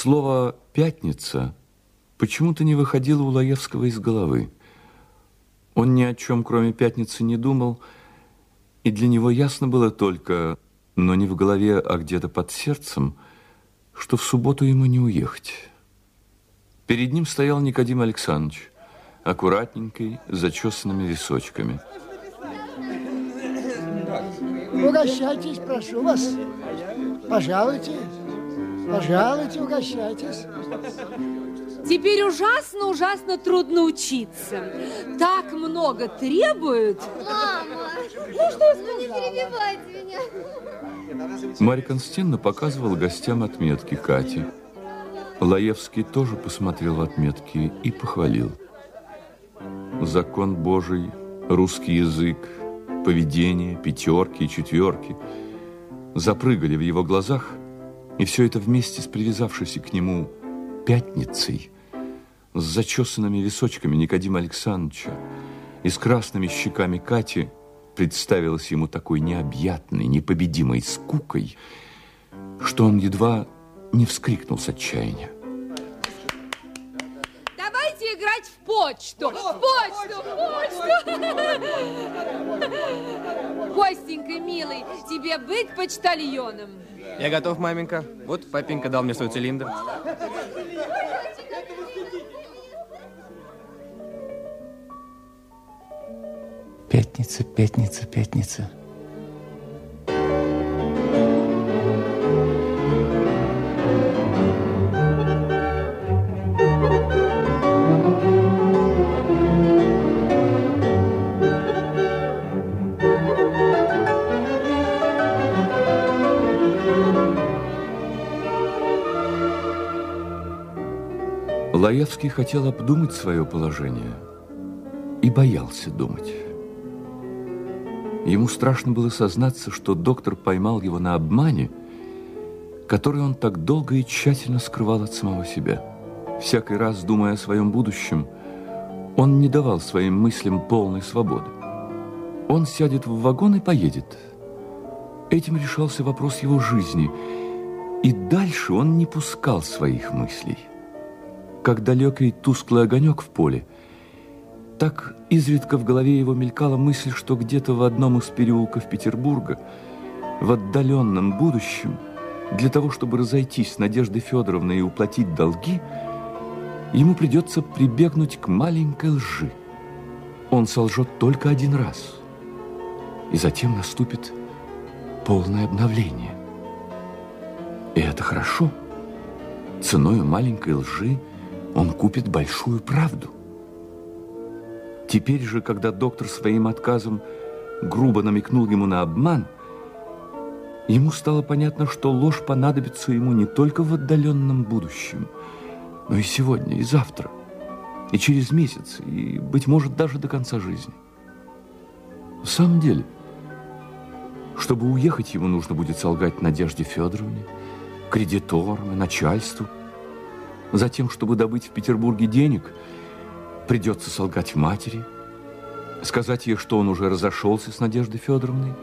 Слово «пятница» почему-то не выходило у Лаевского из головы. Он ни о чем, кроме пятницы, не думал, и для него ясно было только, но не в голове, а где-то под сердцем, что в субботу ему не уехать. Перед ним стоял Никодим Александрович, аккуратненький, с зачесанными височками. Угощайтесь, прошу вас. Пожалуйте. Пожалуйте, угощайтесь. Теперь ужасно-ужасно трудно учиться. Так много требуют. Мама, ну что вы не перебивайте меня. Марья Константиновна показывала гостям отметки Кати. Лаевский тоже посмотрел отметки и похвалил. Закон Божий, русский язык, поведение, пятерки и четверки запрыгали в его глазах, и все это вместе с привязавшейся к нему пятницей, с зачесанными височками Никодима Александровича и с красными щеками Кати представилось ему такой необъятной, непобедимой скукой, что он едва не вскрикнул с отчаяния. Давайте играть в почту, в почту, в почту. Костенька, милый, тебе быть почтальоном? Я готов, маменька. Вот папенька дал мне свой цилиндр. Пятница, пятница, пятница. Лаевский хотел обдумать свое положение и боялся думать. Ему страшно было сознаться, что доктор поймал его на обмане, который он так долго и тщательно скрывал от самого себя. Всякий раз, думая о своем будущем, он не давал своим мыслям полной свободы. Он сядет в вагон и поедет. Этим решался вопрос его жизни, и дальше он не пускал своих мыслей как далекий тусклый огонек в поле, так изредка в голове его мелькала мысль, что где-то в одном из переулков Петербурга, в отдаленном будущем, для того, чтобы разойтись с Надеждой Федоровной и уплатить долги, ему придется прибегнуть к маленькой лжи. Он солжет только один раз, и затем наступит полное обновление. И это хорошо. Ценой маленькой лжи – он купит большую правду. Теперь же, когда доктор своим отказом грубо намекнул ему на обман, ему стало понятно, что ложь понадобится ему не только в отдаленном будущем, но и сегодня, и завтра, и через месяц, и, быть может, даже до конца жизни. В самом деле, чтобы уехать, ему нужно будет солгать Надежде Федоровне, кредиторам и начальству – Затем, чтобы добыть в Петербурге денег, придется солгать матери, сказать ей, что он уже разошелся с Надеждой Федоровной,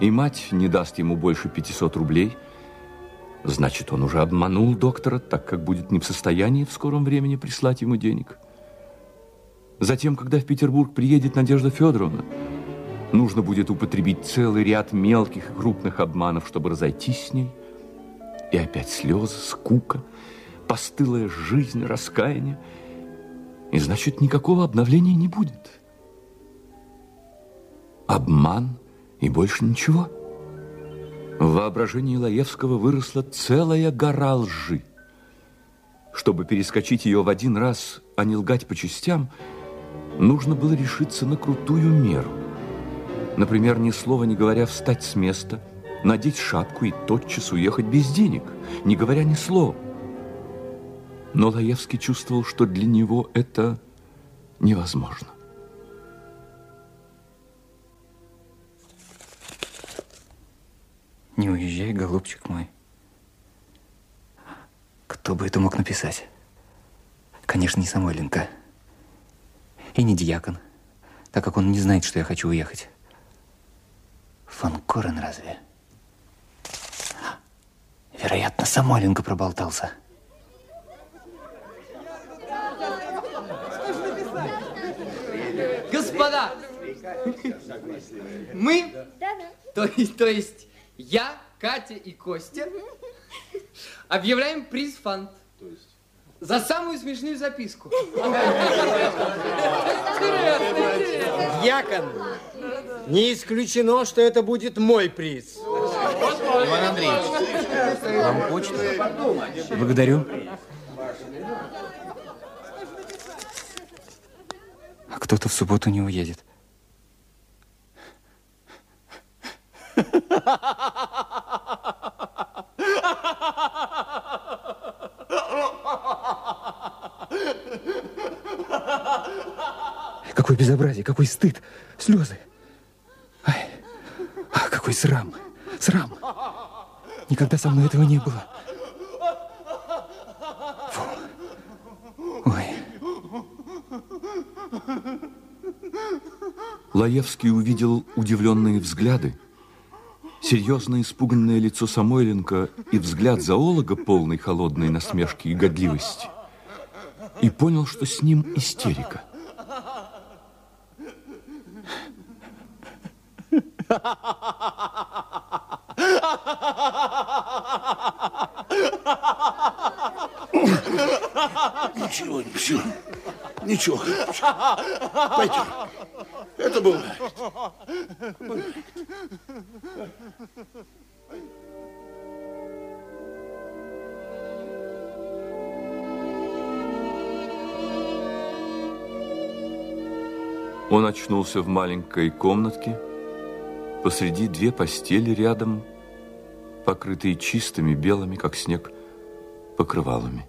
и мать не даст ему больше 500 рублей. Значит, он уже обманул доктора, так как будет не в состоянии в скором времени прислать ему денег. Затем, когда в Петербург приедет Надежда Федоровна, нужно будет употребить целый ряд мелких и крупных обманов, чтобы разойтись с ней. И опять слезы, скука – постылая жизнь, раскаяние. И значит, никакого обновления не будет. Обман и больше ничего. В воображении Лаевского выросла целая гора лжи. Чтобы перескочить ее в один раз, а не лгать по частям, нужно было решиться на крутую меру. Например, ни слова не говоря встать с места, надеть шапку и тотчас уехать без денег, не говоря ни слова. Но Лаевский чувствовал, что для него это невозможно. Не уезжай, голубчик мой. Кто бы это мог написать? Конечно, не Самойленко. И не Дьякон, так как он не знает, что я хочу уехать. Фон Корен разве? Вероятно, Самойленко проболтался. Господа, мы, то, есть- то есть я, Катя и Костя, объявляем приз фант. За самую смешную записку. Дьякон, не исключено, что это будет мой приз. Иван Андреевич, вам почта? Благодарю. А кто-то в субботу не уедет. Какое безобразие, какой стыд, слезы. Ай, а, какой срам, срам. Никогда со мной этого не было. Фу. Ой, Лаевский увидел удивленные взгляды, серьезное испуганное лицо Самойленко и взгляд зоолога, полный холодной насмешки и годливости, и понял, что с ним истерика. Ничего, ничего. Ничего. Пойдем. Это бывает. Он очнулся в маленькой комнатке, посреди две постели рядом, покрытые чистыми белыми, как снег, покрывалами.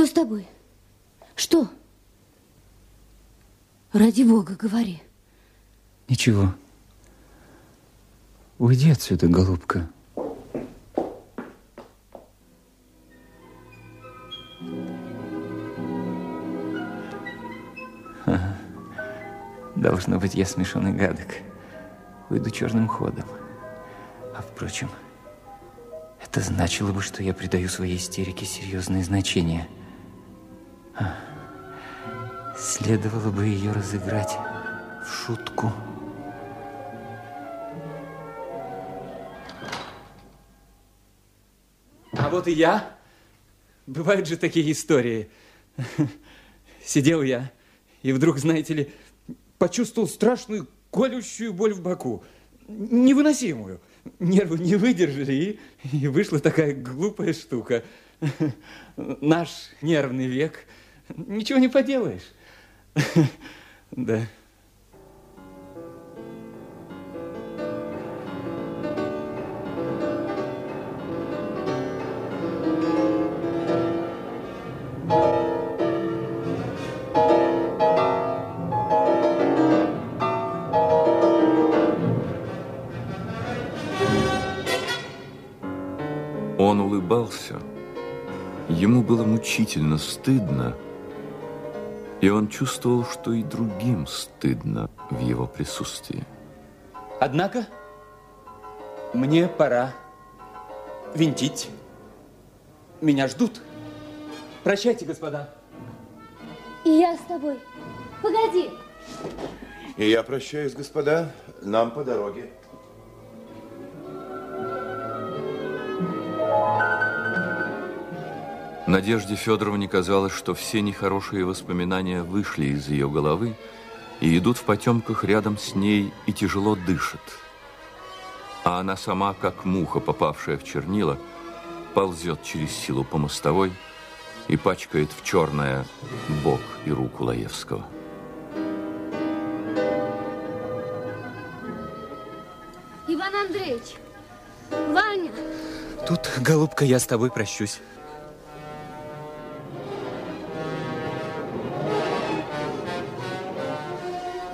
Что с тобой? Что? Ради Бога, говори. ничего. Уйди отсюда, голубка. Должно быть, я смешон и гадок. Уйду черным ходом. А впрочем, это значило бы, что я придаю своей истерике серьезное значение. А, Следовало бы ее разыграть в шутку. А вот и я. Бывают же такие истории. Сидел я, и вдруг, знаете ли, почувствовал страшную колющую боль в боку. Невыносимую. Нервы не выдержали, и, и вышла такая глупая штука. Наш нервный век. Ничего не поделаешь. Да. Он улыбался. Ему было мучительно стыдно, и он чувствовал, что и другим стыдно в его присутствии. Однако, мне пора винтить. Меня ждут. Прощайте, господа. И я с тобой. Погоди. И я прощаюсь, господа. Нам по дороге. Надежде Федоровне казалось, что все нехорошие воспоминания вышли из ее головы и идут в потемках рядом с ней и тяжело дышат. А она сама, как муха, попавшая в чернила, ползет через силу по мостовой и пачкает в черное бок и руку Лаевского. Иван Андреевич, Ваня, Тут, голубка, я с тобой прощусь.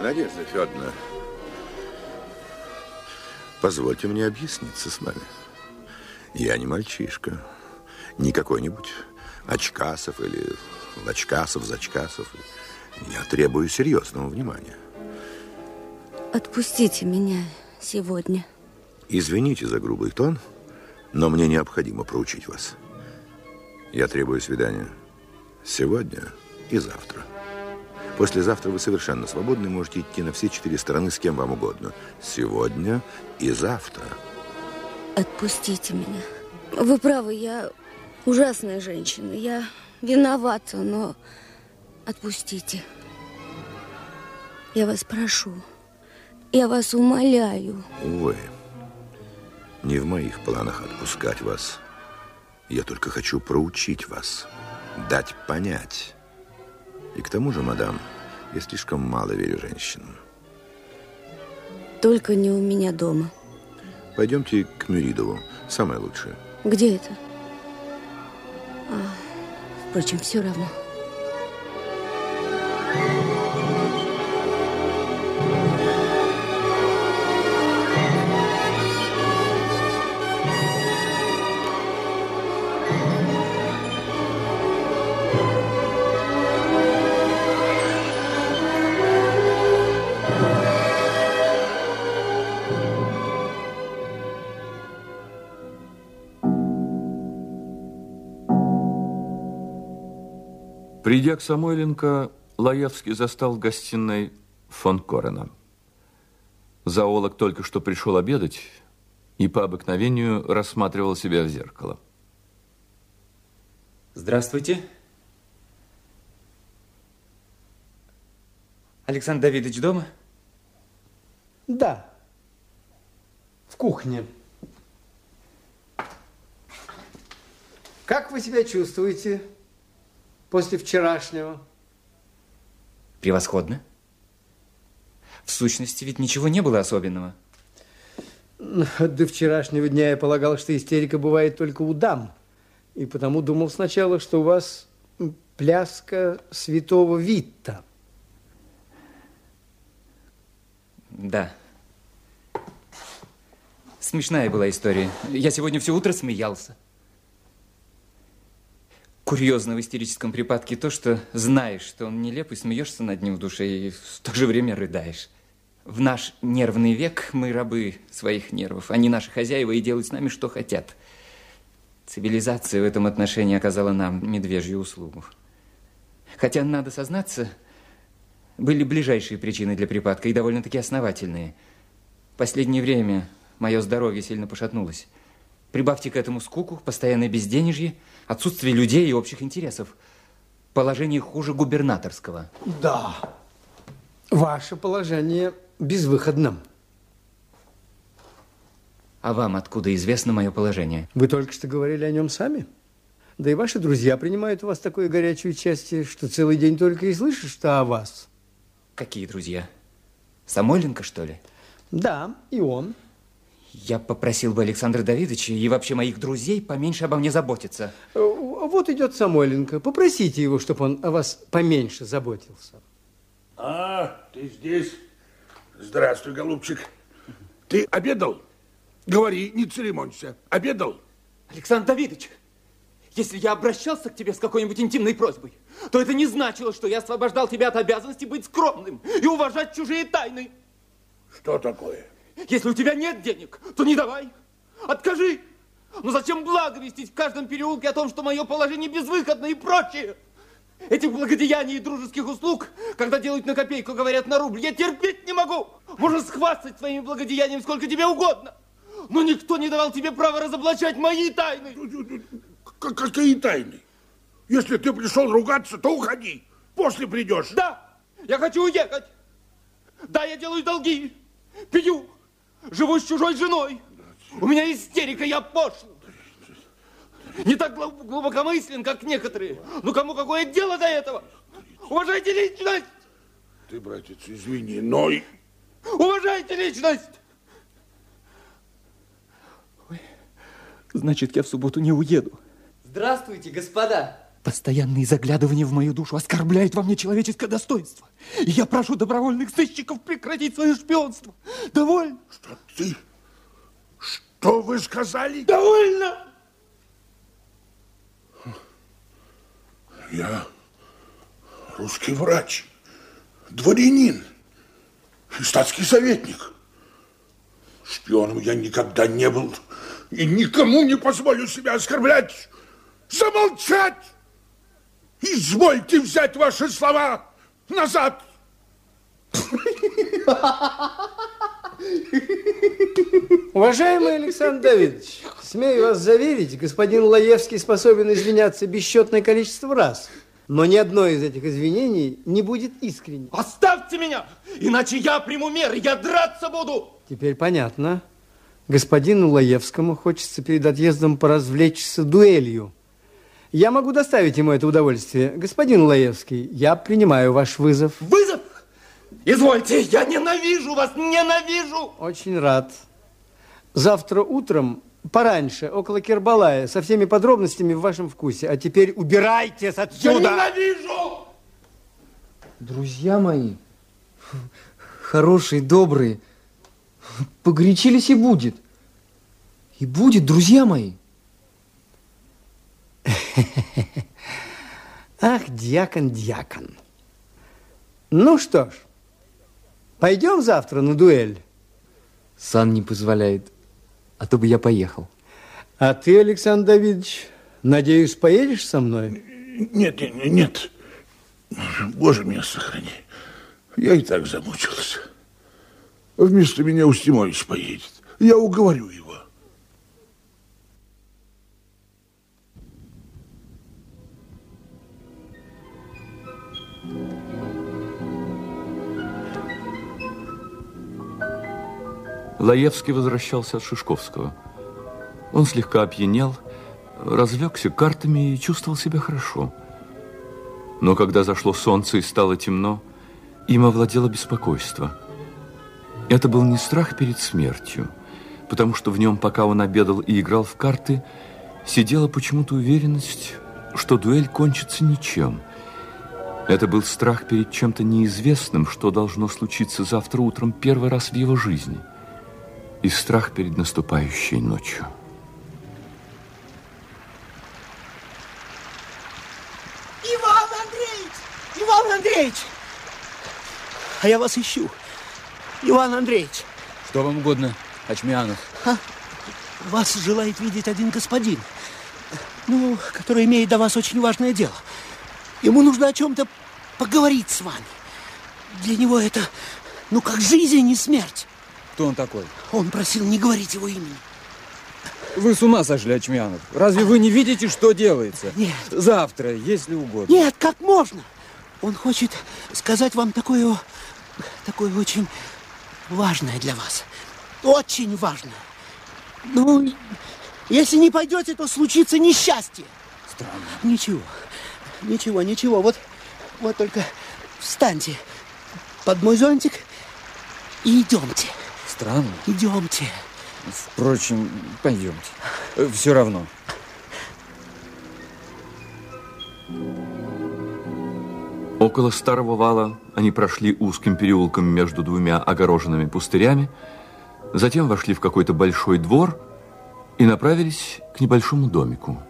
Надежда Федоровна, позвольте мне объясниться с вами. Я не мальчишка, не какой-нибудь очкасов или лачкасов, зачкасов. Я требую серьезного внимания. отпустите меня сегодня. Извините за грубый тон, Но мне необходимо проучить вас. Я требую свидания сегодня и завтра. Послезавтра вы совершенно свободны, можете идти на все четыре стороны с кем вам угодно. Сегодня и завтра. Отпустите меня. Вы правы, я ужасная женщина. Я виновата, но отпустите. Я вас прошу. Я вас умоляю. Увы, не в моих планах отпускать вас. Я только хочу проучить вас, дать понять. И к тому же, мадам, я слишком мало верю женщинам. Только не у меня дома. Пойдемте к Мюридову, самое лучшее. Где это? А, впрочем, все равно. Придя к Самойленко, Лаевский застал в гостиной фон Корена. Зоолог только что пришел обедать и по обыкновению рассматривал себя в зеркало. Здравствуйте. Александр Давидович дома? Да. В кухне. Как вы себя чувствуете после вчерашнего? Превосходно. В сущности, ведь ничего не было особенного. До вчерашнего дня я полагал, что истерика бывает только у дам. И потому думал сначала, что у вас пляска святого Витта. Да. Смешная была история. Я сегодня все утро смеялся. Курьезно в истерическом припадке то, что знаешь, что он нелеп, и смеешься над ним в душе, и в то же время рыдаешь. В наш нервный век мы рабы своих нервов. Они наши хозяева и делают с нами, что хотят. Цивилизация в этом отношении оказала нам медвежью услугу. Хотя, надо сознаться, были ближайшие причины для припадка и довольно-таки основательные. В последнее время мое здоровье сильно пошатнулось. Прибавьте к этому скуку, постоянное безденежье, отсутствие людей и общих интересов. Положение хуже губернаторского. Да. Ваше положение безвыходно. А вам откуда известно мое положение? Вы только что говорили о нем сами. Да и ваши друзья принимают у вас такое горячее участие, что целый день только и слышишь, что о вас. Какие друзья? Самойленко, что ли? Да, и он. Я попросил бы Александра Давидовича и вообще моих друзей поменьше обо мне заботиться. Э, вот идет Самойленко. Попросите его, чтобы он о вас поменьше заботился. А, ты здесь? Здравствуй, голубчик. Ты обедал? Говори, не церемонься. Обедал? Александр Давидович, если я обращался к тебе с какой-нибудь интимной просьбой, то это не значило, что я освобождал тебя от обязанности быть скромным и уважать чужие тайны. Что такое? Если у тебя нет денег, то не давай. Откажи. Но зачем благовестить в каждом переулке о том, что мое положение безвыходно и прочее? Этих благодеяний и дружеских услуг, когда делают на копейку, говорят на рубль, я терпеть не могу. Можно схвастать своими благодеяниями сколько тебе угодно. Но никто не давал тебе права разоблачать мои тайны. Какие тайны? Если ты пришел ругаться, то уходи. После придешь. Да, я хочу уехать. Да, я делаю долги. Пью. Живу с чужой женой. У меня истерика, я пошел. Не так глубокомыслен, как некоторые. Ну, кому какое дело до этого? Уважайте личность! Ты, братец, извини, но... Уважайте личность! Ой, значит, я в субботу не уеду. Здравствуйте, господа. Постоянные заглядывания в мою душу оскорбляют во мне человеческое достоинство. И я прошу добровольных сыщиков прекратить свое шпионство. Довольно? Что ты? Что вы сказали? Довольно! Я русский врач, дворянин и статский советник. Шпионом я никогда не был, и никому не позволю себя оскорблять. Замолчать! Извольте взять ваши слова назад. Уважаемый Александр Давидович, смею вас заверить, господин Лаевский способен извиняться бесчетное количество раз. Но ни одно из этих извинений не будет искренним. Оставьте меня, иначе я приму меры, я драться буду. Теперь понятно. Господину Лаевскому хочется перед отъездом поразвлечься дуэлью. Я могу доставить ему это удовольствие. Господин Лаевский, я принимаю ваш вызов. Вызов? Извольте, я ненавижу вас, ненавижу. Очень рад. Завтра утром пораньше, около Кербалая, со всеми подробностями в вашем вкусе. А теперь убирайтесь отсюда! Я ненавижу! Друзья мои, хорошие, добрые, погорячились и будет. И будет, друзья мои. Ах, дьякон, дьякон. Ну что ж, пойдем завтра на дуэль. Сан не позволяет а то бы я поехал. А ты, Александр Давидович, надеюсь, поедешь со мной? Нет, нет, нет. Боже меня сохрани. Я и так замучился. Вместо меня Устимович поедет. Я уговорю его. Лаевский возвращался от Шишковского. Он слегка опьянел, развлекся картами и чувствовал себя хорошо. Но когда зашло солнце и стало темно, им овладело беспокойство. Это был не страх перед смертью, потому что в нем, пока он обедал и играл в карты, сидела почему-то уверенность, что дуэль кончится ничем. Это был страх перед чем-то неизвестным, что должно случиться завтра утром первый раз в его жизни – и страх перед наступающей ночью. Иван Андреевич! Иван Андреевич! А я вас ищу. Иван Андреевич. Что вам угодно, Очмянов? А? Вас желает видеть один господин, ну, который имеет до вас очень важное дело. Ему нужно о чем-то поговорить с вами. Для него это, ну, как жизнь и смерть. Кто он такой? Он просил не говорить его имени. Вы с ума сошли, Очмянов. Разве вы не видите, что делается? Нет. Завтра, если угодно. Нет, как можно? Он хочет сказать вам такое, такое очень важное для вас. Очень важное. Ну, если не пойдете, то случится несчастье. Странно. Ничего, ничего, ничего. Вот, вот только встаньте под мой зонтик и идемте. Странно. Идемте. Впрочем, пойдемте. Все равно. Около старого вала они прошли узким переулком между двумя огороженными пустырями, затем вошли в какой-то большой двор и направились к небольшому домику.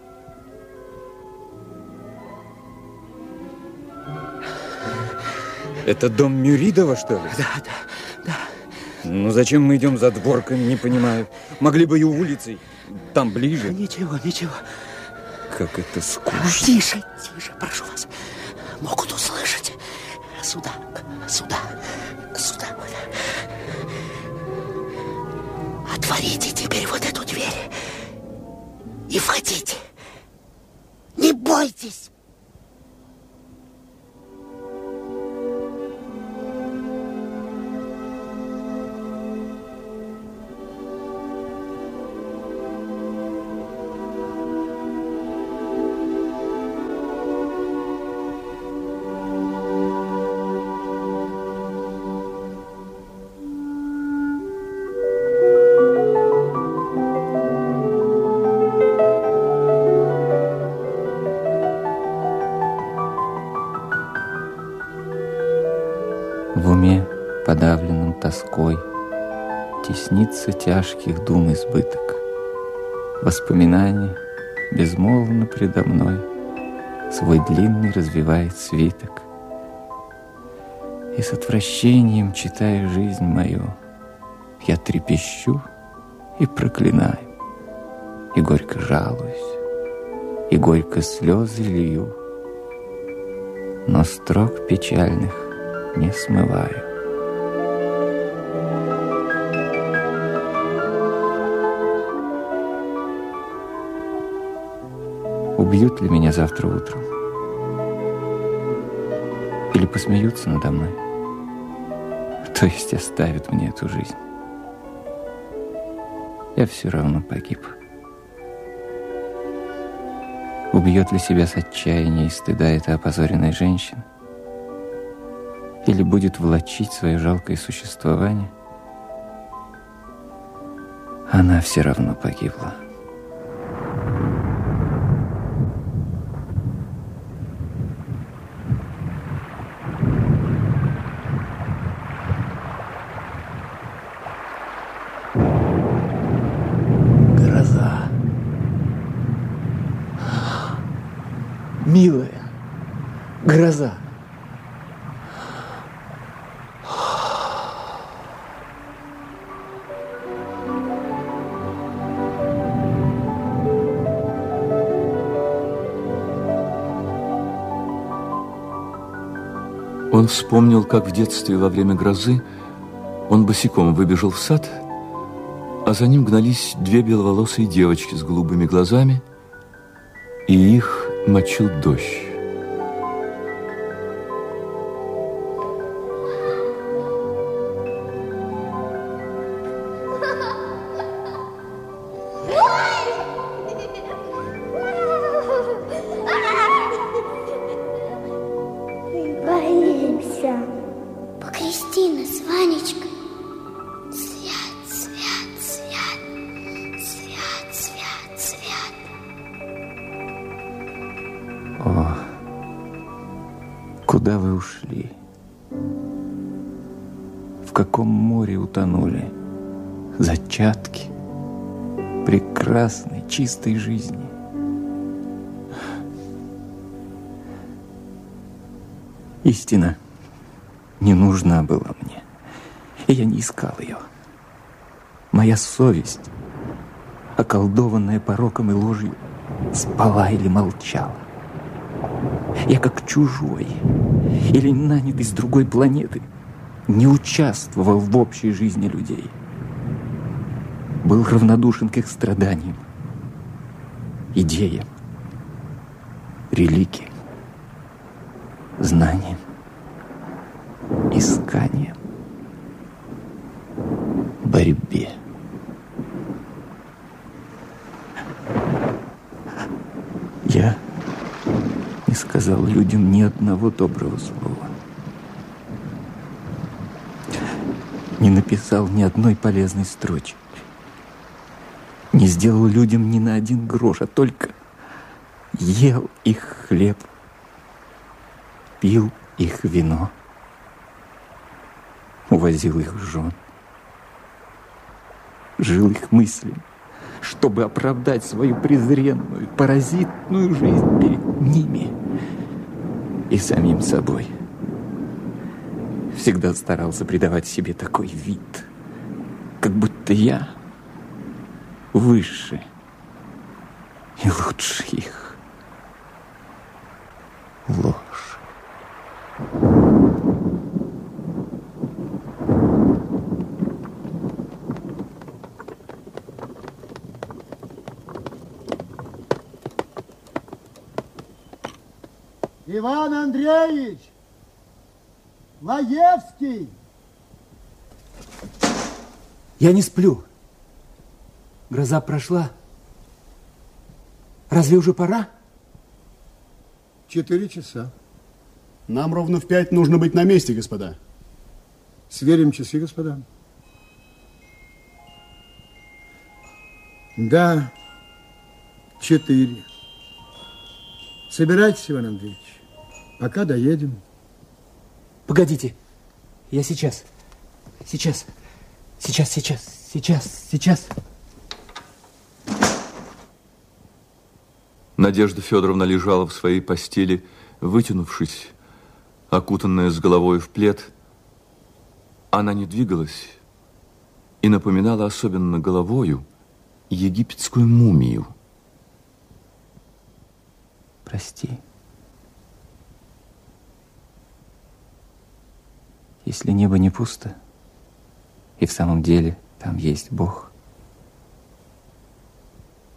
Это дом Мюридова, что ли? Да, да, да. Ну, зачем мы идем за дворками, не понимаю. Могли бы и улицей, там ближе. Ничего, ничего. Как это скучно. Тише, тише, прошу вас. Могут услышать. Сюда, сюда, сюда. Отворите теперь вот эту дверь и входите. Не бойтесь. Теснится тяжких дум избыток. Воспоминание безмолвно предо мной Свой длинный развивает свиток. И с отвращением, читая жизнь мою, Я трепещу и проклинаю. и горько жалуюсь, и горько слезы лью, но строк печальных не смываю. Убьют ли меня завтра утром? Или посмеются надо мной? То есть оставят мне эту жизнь? Я все равно погиб. Убьет ли себя с отчаяния и стыда эта опозоренная женщина? Или будет влачить свое жалкое существование? Она все равно погибла. Он вспомнил, как в детстве во время грозы он босиком выбежал в сад, а за ним гнались две беловолосые девочки с голубыми глазами, и их мочил дождь. В каком море утонули? Зачатки прекрасной, чистой жизни. Истина не нужна была мне, и я не искал ее. Моя совесть, околдованная пороком и ложью, спала или молчала. Я как чужой или нанятый с другой планеты не участвовал в общей жизни людей. Был равнодушен к их страданиям, идеям, религиям, знаниям, исканиям, борьбе. Я не сказал людям ни одного доброго слова. Не написал ни одной полезной строчки. Не сделал людям ни на один грош, а только ел их хлеб, пил их вино, увозил их жен, жил их мыслями, чтобы оправдать свою презренную, паразитную жизнь перед ними и самим собой. Всегда старался придавать себе такой вид, как будто я выше и лучше их. Ложь. Иван Андреевич! Лаевский! Я не сплю. Гроза прошла. Разве уже пора? Четыре часа. Нам ровно в пять нужно быть на месте, господа. Сверим часы, господа. Да, четыре. Собирайтесь, Иван Андреевич. Пока доедем. Погодите. Я сейчас. Сейчас. Сейчас, сейчас, сейчас, сейчас. Надежда Федоровна лежала в своей постели, вытянувшись, окутанная с головой в плед. Она не двигалась и напоминала особенно головою египетскую мумию. Прости. Если небо не пусто, и в самом деле там есть Бог,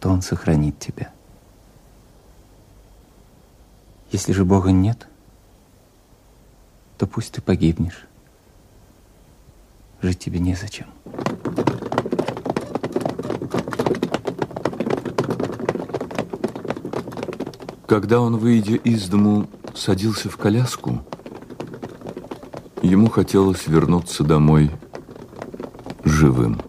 то Он сохранит тебя. Если же Бога нет, то пусть ты погибнешь. Жить тебе незачем. Когда он, выйдя из дому, садился в коляску, ему хотелось вернуться домой живым.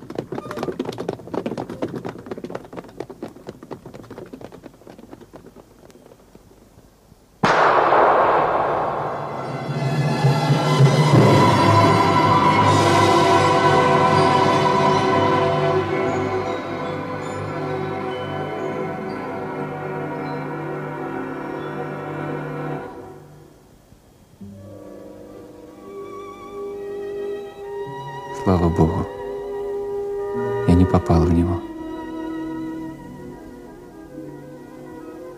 Попал в него.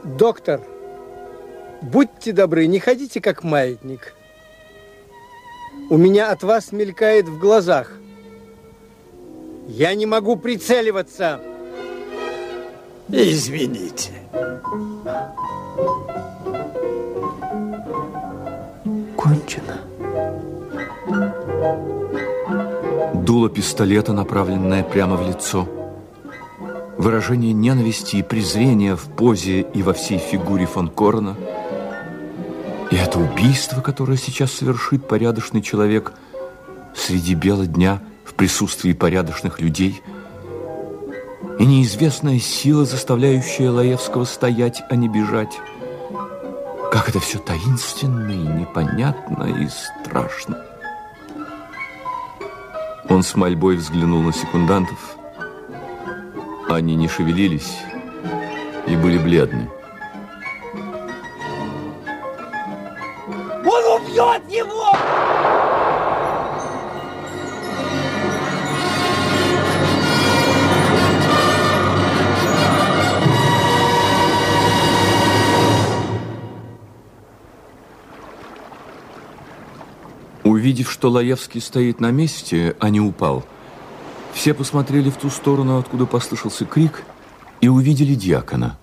Доктор, будьте добры, не ходите как маятник. У меня от вас мелькает в глазах. Я не могу прицеливаться. Извините. Кончено. Дуло пистолета, направленное прямо в лицо. Выражение ненависти и презрения в позе и во всей фигуре фон Корона. И это убийство, которое сейчас совершит порядочный человек среди бела дня в присутствии порядочных людей. И неизвестная сила, заставляющая Лаевского стоять, а не бежать. Как это все таинственно и непонятно и страшно. Он с мольбой взглянул на секундантов. Они не шевелились и были бледны. Он убьет его! Увидев, что Лаевский стоит на месте, а не упал, все посмотрели в ту сторону, откуда послышался крик, и увидели дьякона.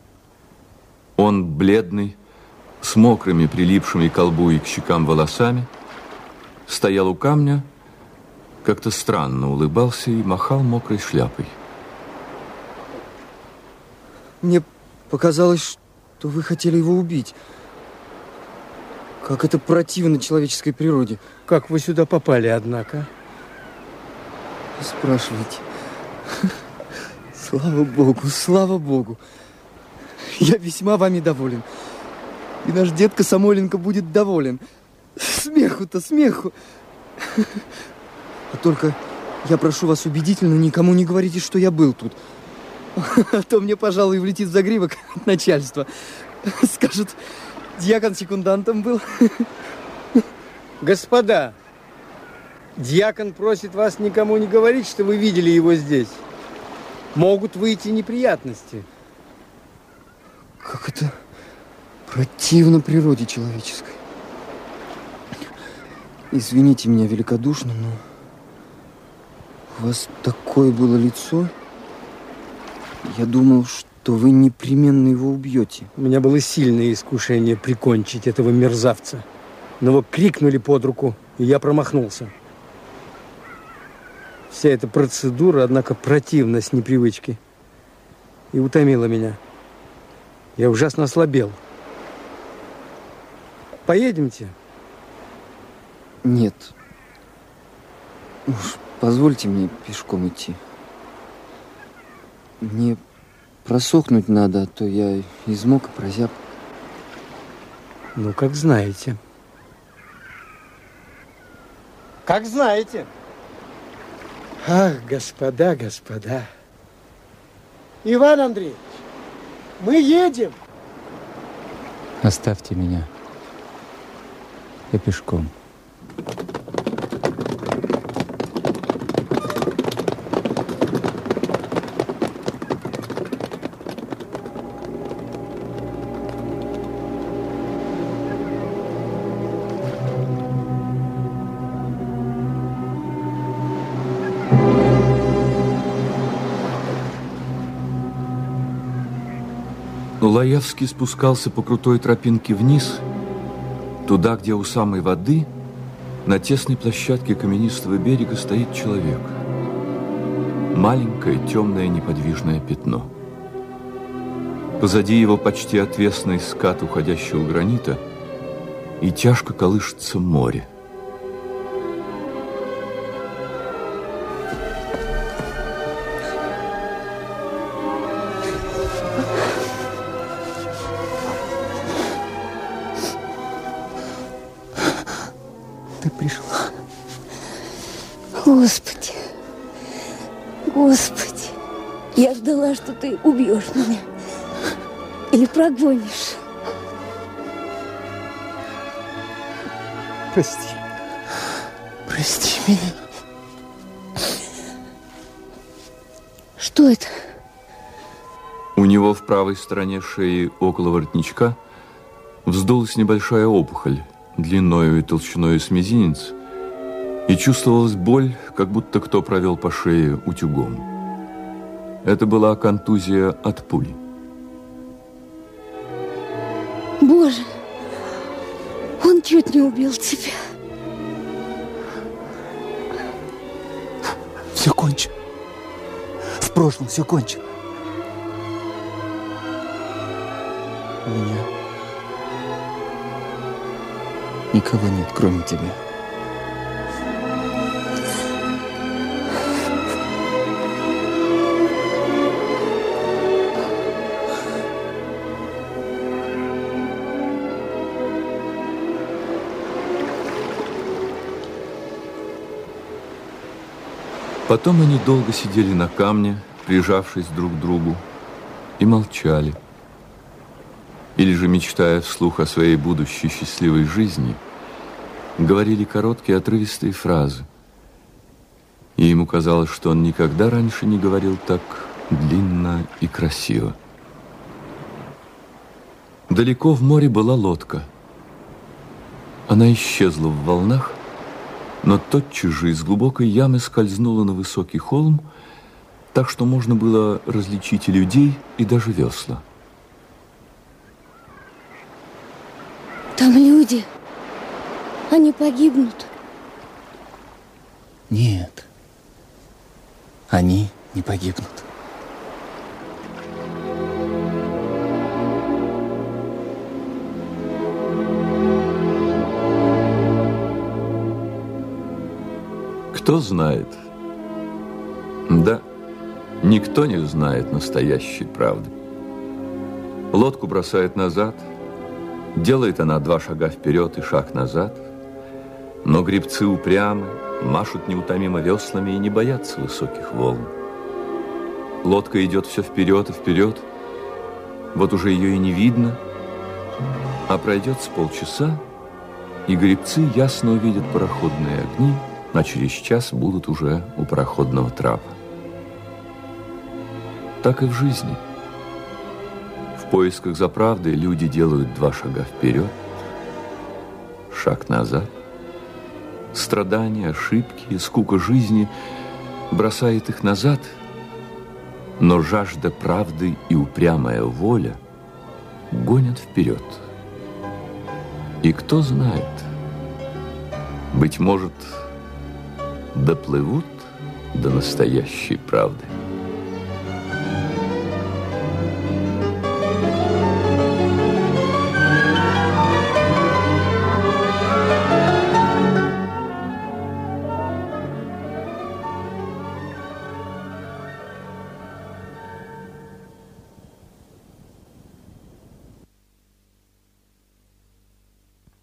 Он, бледный, с мокрыми, прилипшими к колбу и к щекам волосами, стоял у камня, как-то странно улыбался и махал мокрой шляпой. Мне показалось, что вы хотели его убить. Как это противно человеческой природе. Как вы сюда попали, однако? Спрашивайте. Слава Богу, слава Богу. Я весьма вами доволен. И наш детка Самойленко будет доволен. Смеху-то, смеху. А только я прошу вас убедительно никому не говорите, что я был тут. А то мне, пожалуй, влетит в загривок от начальства. Скажут, дьякон секундантом был. Господа, дьякон просит вас никому не говорить, что вы видели его здесь. Могут выйти неприятности. Как это противно природе человеческой. Извините меня великодушно, но у вас такое было лицо. Я думал, что вы непременно его убьете. У меня было сильное искушение прикончить этого мерзавца. Но вы крикнули под руку, и я промахнулся. Вся эта процедура, однако, противна с непривычки. И утомила меня. Я ужасно ослабел. Поедемте? Нет. Уж позвольте мне пешком идти. Мне просохнуть надо, а то я измок и прозяб. Ну, как знаете. Как знаете. Ах, господа, господа. Иван Андреевич, мы едем. Оставьте меня. Я пешком. Лаевский спускался по крутой тропинке вниз, туда, где у самой воды, на тесной площадке каменистого берега стоит человек. Маленькое, темное, неподвижное пятно. Позади его почти отвесный скат уходящего гранита, и тяжко колышется море. Убьешь меня или прогонишь. Прости. Прости меня. Что это? У него в правой стороне шеи около воротничка вздулась небольшая опухоль, длиною и толщиной с мизинец, и чувствовалась боль, как будто кто провел по шее утюгом. Это была контузия от пули. Боже, он чуть не убил тебя. Все кончено. В прошлом все кончено. У меня никого нет, кроме тебя. Потом они долго сидели на камне, прижавшись друг к другу, и молчали. Или же, мечтая вслух о своей будущей счастливой жизни, говорили короткие отрывистые фразы. И ему казалось, что он никогда раньше не говорил так длинно и красиво. Далеко в море была лодка. Она исчезла в волнах, но тотчас же из глубокой ямы скользнула на высокий холм, так что можно было различить и людей, и даже весла. Там люди. Они погибнут. Нет. Они не погибнут. Кто знает? Да, никто не знает настоящей правды. Лодку бросает назад, делает она два шага вперед и шаг назад, но гребцы упрямы, машут неутомимо веслами и не боятся высоких волн. Лодка идет все вперед и вперед, вот уже ее и не видно, а пройдет с полчаса, и гребцы ясно увидят пароходные огни, а через час будут уже у пароходного трапа. Так и в жизни. В поисках за правдой люди делают два шага вперед, шаг назад. Страдания, ошибки, скука жизни бросает их назад, но жажда правды и упрямая воля гонят вперед. И кто знает, быть может, доплывут до настоящей правды.